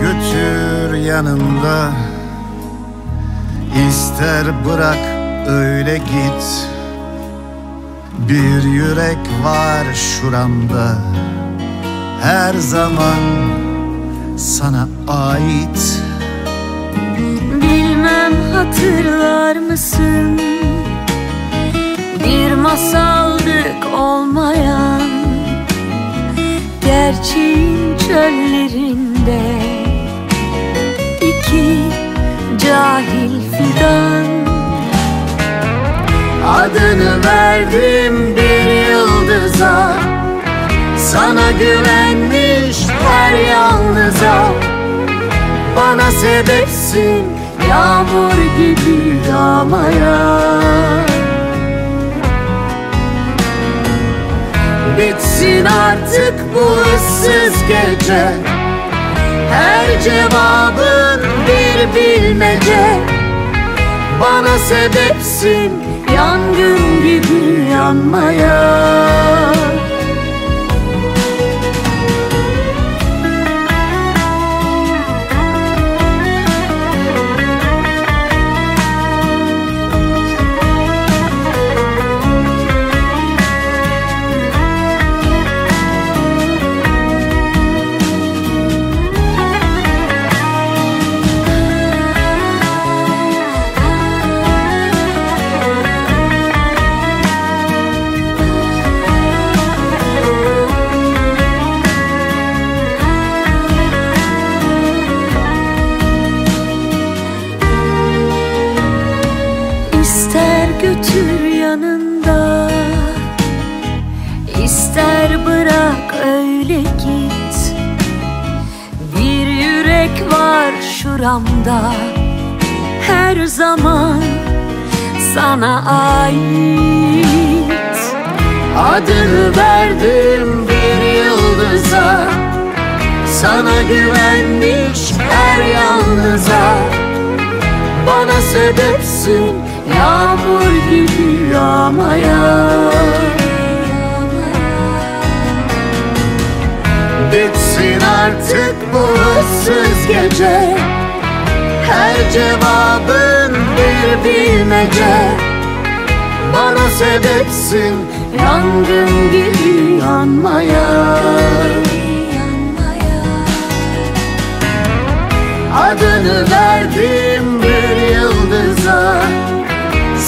götür yanında İster bırak öyle git. Bir yürek var şuramda Her zaman sana ait. Bilmem hatırlar mısın? Bir masaldık olmayan Gerçeğin çöllerinde iki cahil fidan. Adını verdim bir yıldıza Sana güvenmiş her yalnıza. Bana sebepsin yağmur gibi yağmaya artık bu ıssız gece Her cevabın bir bilmece. Bana sebepsin yangın gibi yanmaya götür yanında. İster bırak öyle git. Bir yürek var şuramda. Her zaman sana ait. Adını verdim bir yıldıza. Sana güvenmiş her yalnıza. Bana sebepsin yağmur gibi yağmaya. Bitsin artık bu ıssız gece. Her cevabın bir bilmece. Bana sebepsin yangın gibi yanmaya. Adını verdim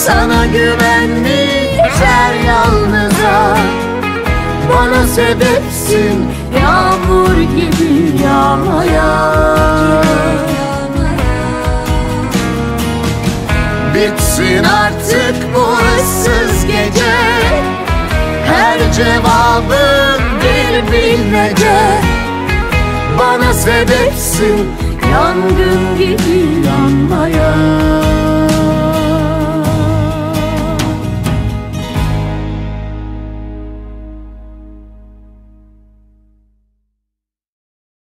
Sana güvenmiş her yalnıza. Bana sebepsin yağmur gibi yağmaya. Bitsin artık bu ıssız gece. Her cevabın bir bilmece. Bana sebepsin yangın gibi yanmaya